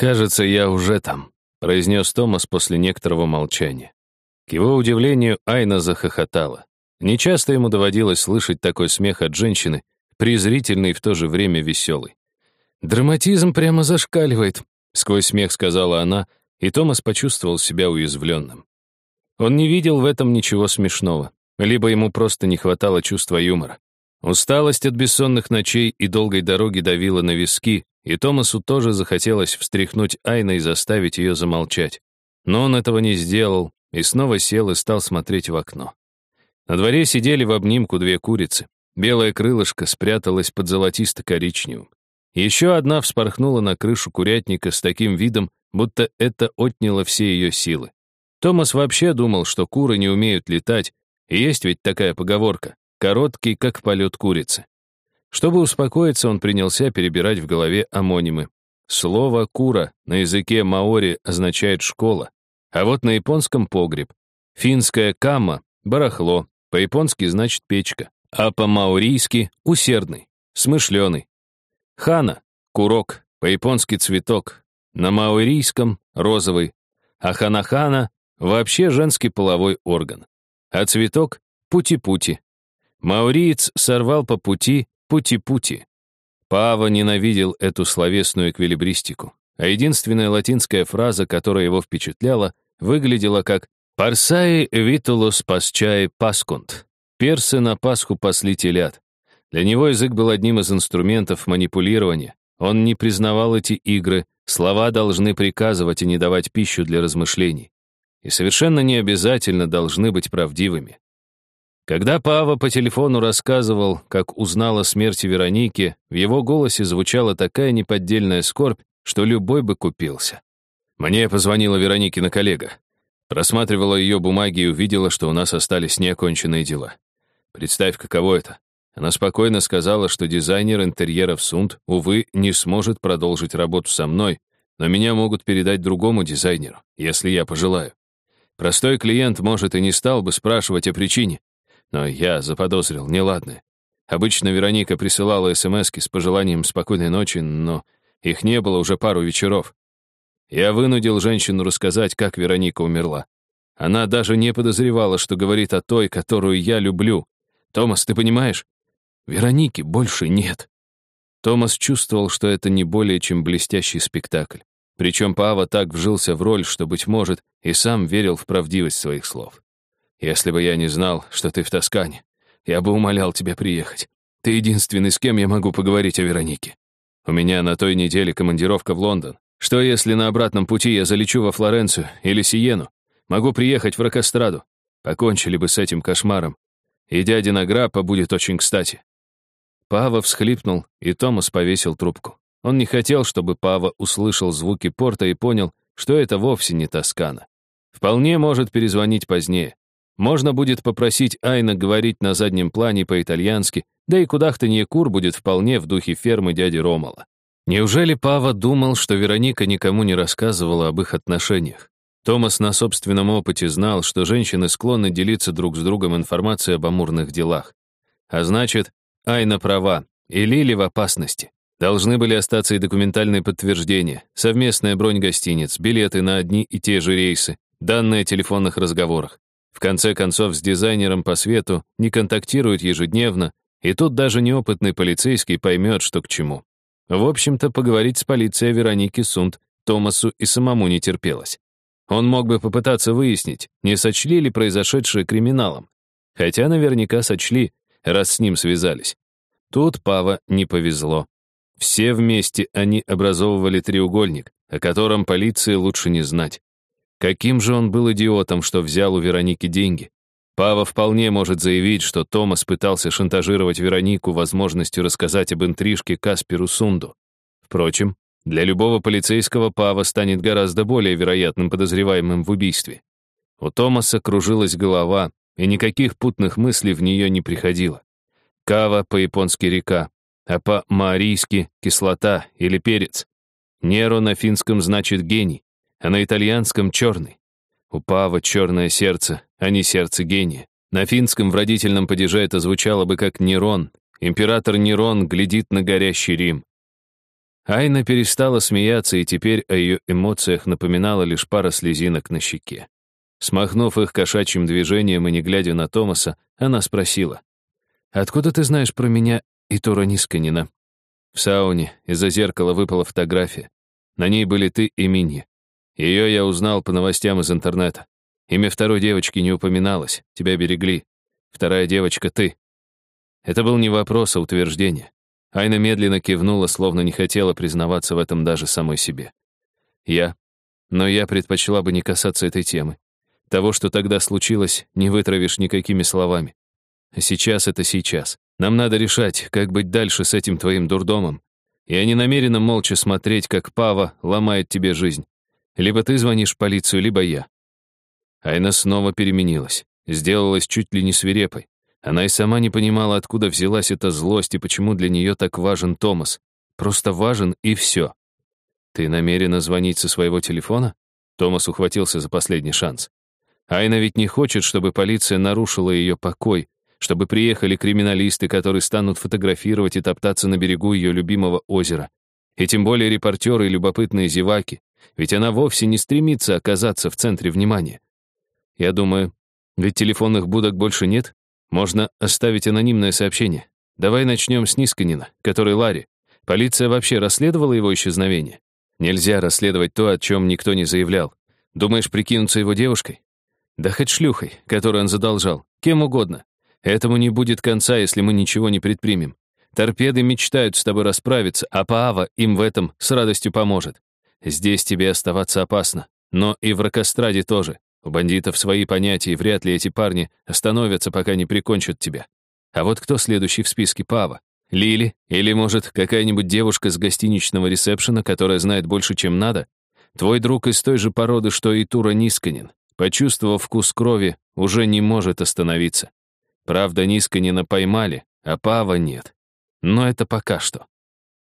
«Кажется, я уже там», — произнес Томас после некоторого молчания. К его удивлению, Айна захохотала. Нечасто ему доводилось слышать такой смех от женщины, презрительный и в то же время веселый. «Драматизм прямо зашкаливает», — сквозь смех сказала она, и Томас почувствовал себя уязвленным. Он не видел в этом ничего смешного, либо ему просто не хватало чувства юмора. Усталость от бессонных ночей и долгой дороги давила на виски, и Томасу тоже захотелось встряхнуть Айна и заставить ее замолчать. Но он этого не сделал и снова сел и стал смотреть в окно. На дворе сидели в обнимку две курицы. Белое крылышко спряталось под золотисто-коричневым. Еще одна вспорхнула на крышу курятника с таким видом, будто это отняло все ее силы. Томас вообще думал, что куры не умеют летать, и есть ведь такая поговорка короткий, как полет курицы. Чтобы успокоиться, он принялся перебирать в голове амонимы. Слово «кура» на языке маори означает «школа», а вот на японском — «погреб». Финское «кама» — «барахло», по-японски значит «печка», а по-маорийски — «усердный», «смышленый». Хана — «курок», по-японски «цветок», на маорийском — «розовый», а ханахана — вообще женский половой орган, а цветок — пути-пути. Мауриец сорвал по пути пути-пути. Пава ненавидел эту словесную эквилибристику, а единственная латинская фраза, которая его впечатляла, выглядела как «Парсаи витулус пасчаи паскунт» — «Персы на Пасху пасли телят». Для него язык был одним из инструментов манипулирования. Он не признавал эти игры, слова должны приказывать и не давать пищу для размышлений. И совершенно не обязательно должны быть правдивыми. Когда Пава по телефону рассказывал, как узнал о смерти Вероники, в его голосе звучала такая неподдельная скорбь, что любой бы купился. Мне позвонила Вероникина коллега. Просматривала ее бумаги и увидела, что у нас остались неоконченные дела. Представь, каково это. Она спокойно сказала, что дизайнер интерьеров Сунд, увы, не сможет продолжить работу со мной, но меня могут передать другому дизайнеру, если я пожелаю. Простой клиент, может, и не стал бы спрашивать о причине, но я заподозрил неладное. Обычно Вероника присылала смс с пожеланием спокойной ночи, но их не было уже пару вечеров. Я вынудил женщину рассказать, как Вероника умерла. Она даже не подозревала, что говорит о той, которую я люблю. Томас, ты понимаешь? Вероники больше нет. Томас чувствовал, что это не более чем блестящий спектакль. Причем Пава так вжился в роль, что, быть может, и сам верил в правдивость своих слов. Если бы я не знал, что ты в Тоскане, я бы умолял тебя приехать. Ты единственный, с кем я могу поговорить о Веронике. У меня на той неделе командировка в Лондон. Что, если на обратном пути я залечу во Флоренцию или Сиену? Могу приехать в Рокостраду. Покончили бы с этим кошмаром. И дядя Граппа будет очень кстати». Пава всхлипнул, и Томас повесил трубку. Он не хотел, чтобы Пава услышал звуки порта и понял, что это вовсе не Тоскана. Вполне может перезвонить позднее. Можно будет попросить Айна говорить на заднем плане по-итальянски, да и кудахтанье кур будет вполне в духе фермы дяди Ромала. Неужели Пава думал, что Вероника никому не рассказывала об их отношениях? Томас на собственном опыте знал, что женщины склонны делиться друг с другом информацией об амурных делах. А значит, Айна права, и Лили в опасности. Должны были остаться и документальные подтверждения, совместная бронь гостиниц, билеты на одни и те же рейсы, данные о телефонных разговорах. В конце концов, с дизайнером по свету не контактируют ежедневно, и тут даже неопытный полицейский поймет, что к чему. В общем-то, поговорить с полицией Вероники Сунд Томасу и самому не терпелось. Он мог бы попытаться выяснить, не сочли ли произошедшее криминалом. Хотя наверняка сочли, раз с ним связались. Тут Пава не повезло. Все вместе они образовывали треугольник, о котором полиции лучше не знать. Каким же он был идиотом, что взял у Вероники деньги. Пава вполне может заявить, что Томас пытался шантажировать Веронику возможностью рассказать об интрижке Касперу Сунду. Впрочем, для любого полицейского Пава станет гораздо более вероятным подозреваемым в убийстве. У Томаса кружилась голова, и никаких путных мыслей в нее не приходило. Кава по-японски река, а по-маорийски кислота или перец. Неро на финском значит гений а на итальянском — черный. У Пава черное сердце, а не сердце гения. На финском в родительном падеже это звучало бы как Нерон. Император Нерон глядит на горящий Рим. Айна перестала смеяться, и теперь о ее эмоциях напоминала лишь пара слезинок на щеке. Смахнув их кошачьим движением и не глядя на Томаса, она спросила. «Откуда ты знаешь про меня и Тура Нисканина?» В сауне из-за зеркала выпала фотография. На ней были ты и Минни. Ее я узнал по новостям из интернета. Имя второй девочки не упоминалось, тебя берегли. Вторая девочка — ты. Это был не вопрос, а утверждение. Айна медленно кивнула, словно не хотела признаваться в этом даже самой себе. Я. Но я предпочла бы не касаться этой темы. Того, что тогда случилось, не вытравишь никакими словами. А сейчас это сейчас. Нам надо решать, как быть дальше с этим твоим дурдомом. Я не намерена молча смотреть, как Пава ломает тебе жизнь. Либо ты звонишь в полицию, либо я. Айна снова переменилась, сделалась чуть ли не свирепой. Она и сама не понимала, откуда взялась эта злость и почему для нее так важен Томас. Просто важен и все. Ты намерена звонить со своего телефона? Томас ухватился за последний шанс. Айна ведь не хочет, чтобы полиция нарушила ее покой, чтобы приехали криминалисты, которые станут фотографировать и топтаться на берегу ее любимого озера. И тем более репортеры и любопытные зеваки, ведь она вовсе не стремится оказаться в центре внимания. Я думаю, ведь телефонных будок больше нет, можно оставить анонимное сообщение. Давай начнем с Нисканина, который Ларри. Полиция вообще расследовала его исчезновение? Нельзя расследовать то, о чем никто не заявлял. Думаешь, прикинуться его девушкой? Да хоть шлюхой, которую он задолжал. Кем угодно. Этому не будет конца, если мы ничего не предпримем. Торпеды мечтают с тобой расправиться, а Паава им в этом с радостью поможет. Здесь тебе оставаться опасно. Но и в Рокостраде тоже. У бандитов свои понятия, и вряд ли эти парни остановятся, пока не прикончат тебя. А вот кто следующий в списке Пава? Лили? Или, может, какая-нибудь девушка с гостиничного ресепшена, которая знает больше, чем надо? Твой друг из той же породы, что и Тура Нисканин почувствовав вкус крови, уже не может остановиться. Правда, Нисканина поймали, а Пава нет. Но это пока что.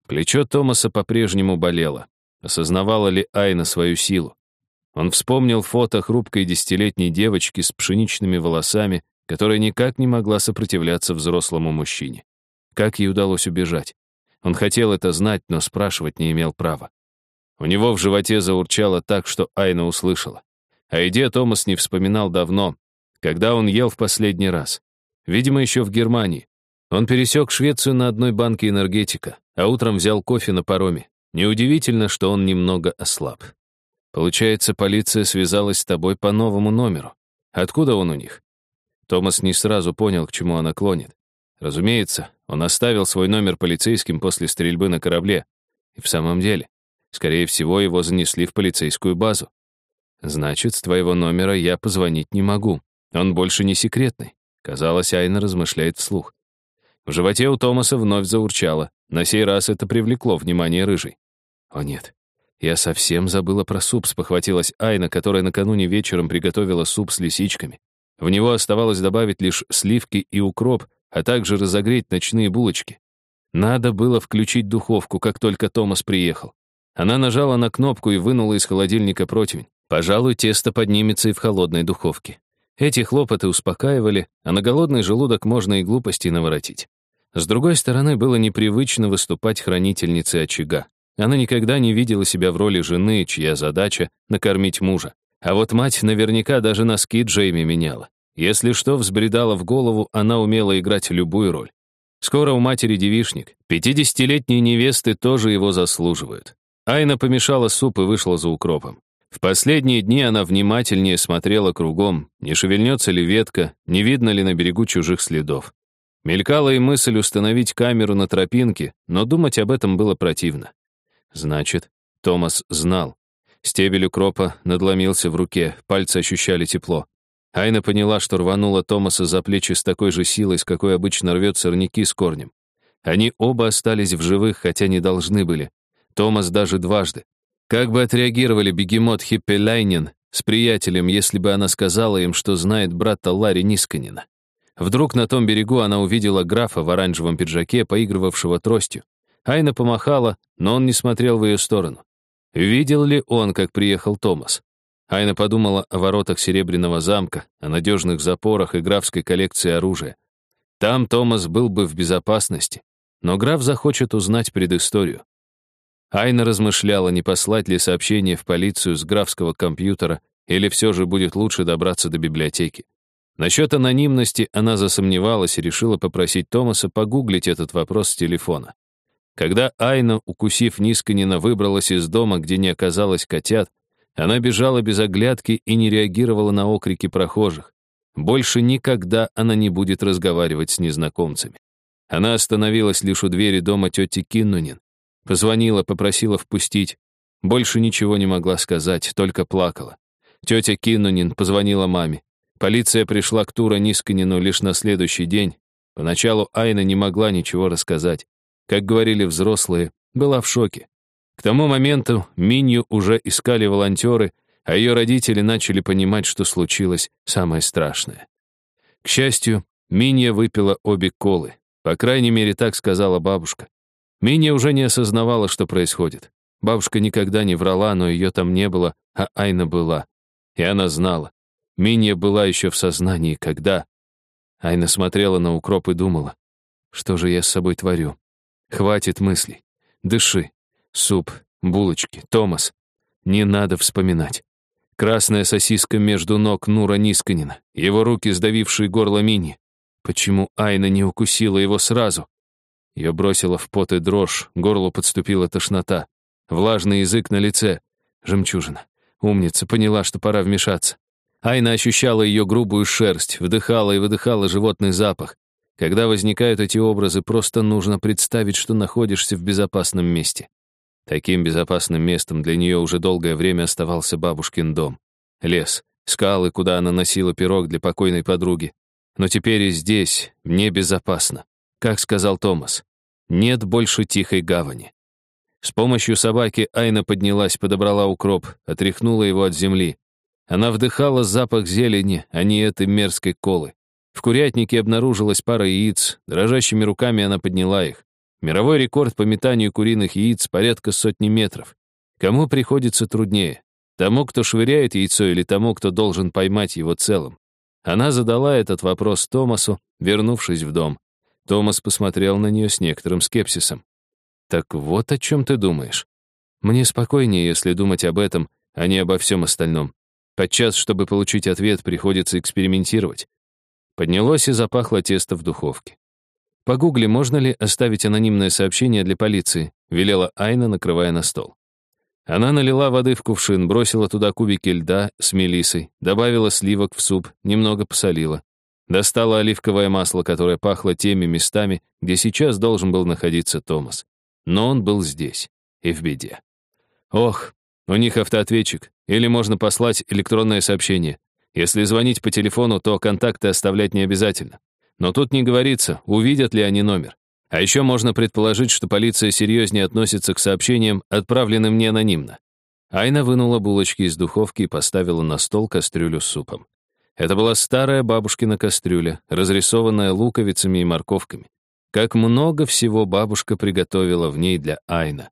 Плечо Томаса по-прежнему болело. Осознавала ли Айна свою силу? Он вспомнил фото хрупкой десятилетней девочки с пшеничными волосами, которая никак не могла сопротивляться взрослому мужчине. Как ей удалось убежать? Он хотел это знать, но спрашивать не имел права. У него в животе заурчало так, что Айна услышала. О еде Томас не вспоминал давно, когда он ел в последний раз. Видимо, еще в Германии. Он пересек Швецию на одной банке энергетика, а утром взял кофе на пароме. Неудивительно, что он немного ослаб. Получается, полиция связалась с тобой по новому номеру. Откуда он у них? Томас не сразу понял, к чему она клонит. Разумеется, он оставил свой номер полицейским после стрельбы на корабле. И в самом деле, скорее всего, его занесли в полицейскую базу. Значит, с твоего номера я позвонить не могу. Он больше не секретный. Казалось, Айна размышляет вслух. В животе у Томаса вновь заурчало. На сей раз это привлекло внимание рыжей. О нет, я совсем забыла про суп, спохватилась Айна, которая накануне вечером приготовила суп с лисичками. В него оставалось добавить лишь сливки и укроп, а также разогреть ночные булочки. Надо было включить духовку, как только Томас приехал. Она нажала на кнопку и вынула из холодильника противень. Пожалуй, тесто поднимется и в холодной духовке. Эти хлопоты успокаивали, а на голодный желудок можно и глупости наворотить. С другой стороны, было непривычно выступать хранительницей очага. Она никогда не видела себя в роли жены, чья задача — накормить мужа. А вот мать наверняка даже носки Джейми меняла. Если что взбредала в голову, она умела играть любую роль. Скоро у матери девишник. Пятидесятилетние невесты тоже его заслуживают. Айна помешала суп и вышла за укропом. В последние дни она внимательнее смотрела кругом, не шевельнется ли ветка, не видно ли на берегу чужих следов. Мелькала и мысль установить камеру на тропинке, но думать об этом было противно. Значит, Томас знал. Стебель укропа надломился в руке, пальцы ощущали тепло. Айна поняла, что рванула Томаса за плечи с такой же силой, с какой обычно рвет сорняки с корнем. Они оба остались в живых, хотя не должны были. Томас даже дважды. Как бы отреагировали бегемот Хиппелайнин с приятелем, если бы она сказала им, что знает брата Ларри Нисканина? Вдруг на том берегу она увидела графа в оранжевом пиджаке, поигрывавшего тростью. Айна помахала, но он не смотрел в ее сторону. Видел ли он, как приехал Томас? Айна подумала о воротах Серебряного замка, о надежных запорах и графской коллекции оружия. Там Томас был бы в безопасности, но граф захочет узнать предысторию. Айна размышляла, не послать ли сообщение в полицию с графского компьютера, или все же будет лучше добраться до библиотеки. Насчет анонимности она засомневалась и решила попросить Томаса погуглить этот вопрос с телефона. Когда Айна, укусив Нисканина, выбралась из дома, где не оказалось котят, она бежала без оглядки и не реагировала на окрики прохожих. Больше никогда она не будет разговаривать с незнакомцами. Она остановилась лишь у двери дома тети Киннунин. Позвонила, попросила впустить. Больше ничего не могла сказать, только плакала. Тетя Киннунин позвонила маме. Полиция пришла к Тура Нисканину лишь на следующий день. Поначалу Айна не могла ничего рассказать. Как говорили взрослые, была в шоке. К тому моменту Минью уже искали волонтеры, а ее родители начали понимать, что случилось самое страшное. К счастью, Минья выпила обе колы. По крайней мере, так сказала бабушка. Минья уже не осознавала, что происходит. Бабушка никогда не врала, но ее там не было, а Айна была. И она знала. Минья была еще в сознании, когда... Айна смотрела на укроп и думала, что же я с собой творю. Хватит мыслей. Дыши. Суп, булочки, Томас. Не надо вспоминать. Красная сосиска между ног Нура Нисканина, его руки, сдавившие горло Мини. Почему Айна не укусила его сразу? Ее бросило в пот и дрожь, горлу подступила тошнота. Влажный язык на лице. Жемчужина. Умница, поняла, что пора вмешаться. Айна ощущала ее грубую шерсть, вдыхала и выдыхала животный запах. Когда возникают эти образы, просто нужно представить, что находишься в безопасном месте. Таким безопасным местом для нее уже долгое время оставался бабушкин дом. Лес, скалы, куда она носила пирог для покойной подруги. Но теперь и здесь небезопасно. Как сказал Томас, нет больше тихой гавани. С помощью собаки Айна поднялась, подобрала укроп, отряхнула его от земли. Она вдыхала запах зелени, а не этой мерзкой колы. В курятнике обнаружилась пара яиц, дрожащими руками она подняла их. Мировой рекорд по метанию куриных яиц порядка сотни метров. Кому приходится труднее? Тому, кто швыряет яйцо, или тому, кто должен поймать его целым? Она задала этот вопрос Томасу, вернувшись в дом. Томас посмотрел на нее с некоторым скепсисом. «Так вот о чем ты думаешь. Мне спокойнее, если думать об этом, а не обо всем остальном. Подчас, чтобы получить ответ, приходится экспериментировать». Поднялось и запахло тесто в духовке. «Погугли, можно ли оставить анонимное сообщение для полиции?» — велела Айна, накрывая на стол. Она налила воды в кувшин, бросила туда кубики льда с мелисой, добавила сливок в суп, немного посолила. Достала оливковое масло, которое пахло теми местами, где сейчас должен был находиться Томас. Но он был здесь и в беде. Ох, у них автоответчик, или можно послать электронное сообщение. Если звонить по телефону, то контакты оставлять не обязательно. Но тут не говорится, увидят ли они номер. А еще можно предположить, что полиция серьезнее относится к сообщениям, отправленным не анонимно. Айна вынула булочки из духовки и поставила на стол кастрюлю с супом. Это была старая бабушкина кастрюля, разрисованная луковицами и морковками. Как много всего бабушка приготовила в ней для Айна.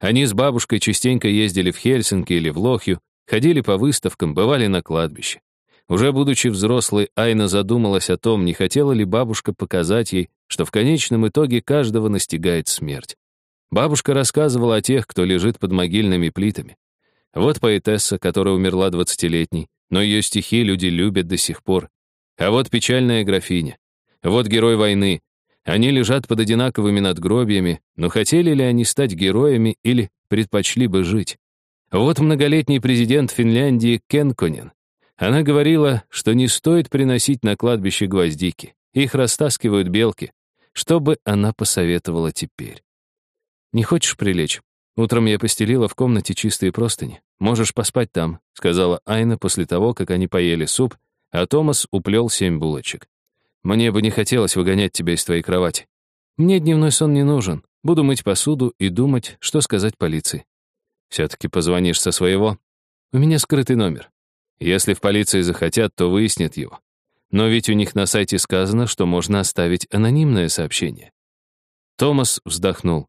Они с бабушкой частенько ездили в Хельсинки или в Лохью, ходили по выставкам, бывали на кладбище. Уже будучи взрослой, Айна задумалась о том, не хотела ли бабушка показать ей, что в конечном итоге каждого настигает смерть. Бабушка рассказывала о тех, кто лежит под могильными плитами. Вот поэтесса, которая умерла двадцатилетней, но ее стихи люди любят до сих пор. А вот печальная графиня. Вот герой войны. Они лежат под одинаковыми надгробиями, но хотели ли они стать героями или предпочли бы жить? Вот многолетний президент Финляндии Кенконен. Она говорила, что не стоит приносить на кладбище гвоздики. Их растаскивают белки. Что бы она посоветовала теперь? «Не хочешь прилечь? Утром я постелила в комнате чистые простыни. Можешь поспать там», — сказала Айна после того, как они поели суп, а Томас уплел семь булочек. «Мне бы не хотелось выгонять тебя из твоей кровати. Мне дневной сон не нужен. Буду мыть посуду и думать, что сказать полиции. Все-таки позвонишь со своего? У меня скрытый номер. Если в полиции захотят, то выяснят его. Но ведь у них на сайте сказано, что можно оставить анонимное сообщение. Томас вздохнул.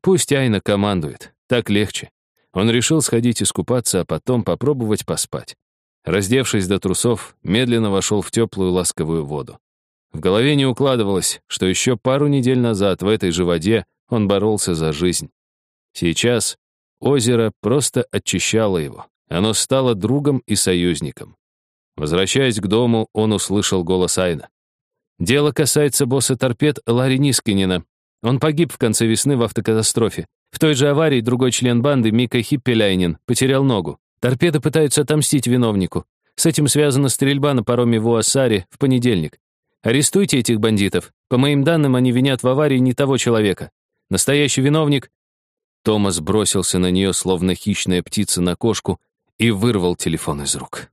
Пусть Айна командует, так легче. Он решил сходить искупаться, а потом попробовать поспать. Раздевшись до трусов, медленно вошел в теплую ласковую воду. В голове не укладывалось, что еще пару недель назад в этой же воде он боролся за жизнь. Сейчас озеро просто очищало его. Оно стало другом и союзником. Возвращаясь к дому, он услышал голос Айна. «Дело касается босса торпед Ларри Нискинина. Он погиб в конце весны в автокатастрофе. В той же аварии другой член банды, Мика Хиппеляйнин, потерял ногу. Торпеды пытаются отомстить виновнику. С этим связана стрельба на пароме в Уассаре в понедельник. Арестуйте этих бандитов. По моим данным, они винят в аварии не того человека. Настоящий виновник...» Томас бросился на нее, словно хищная птица на кошку, и вырвал телефон из рук.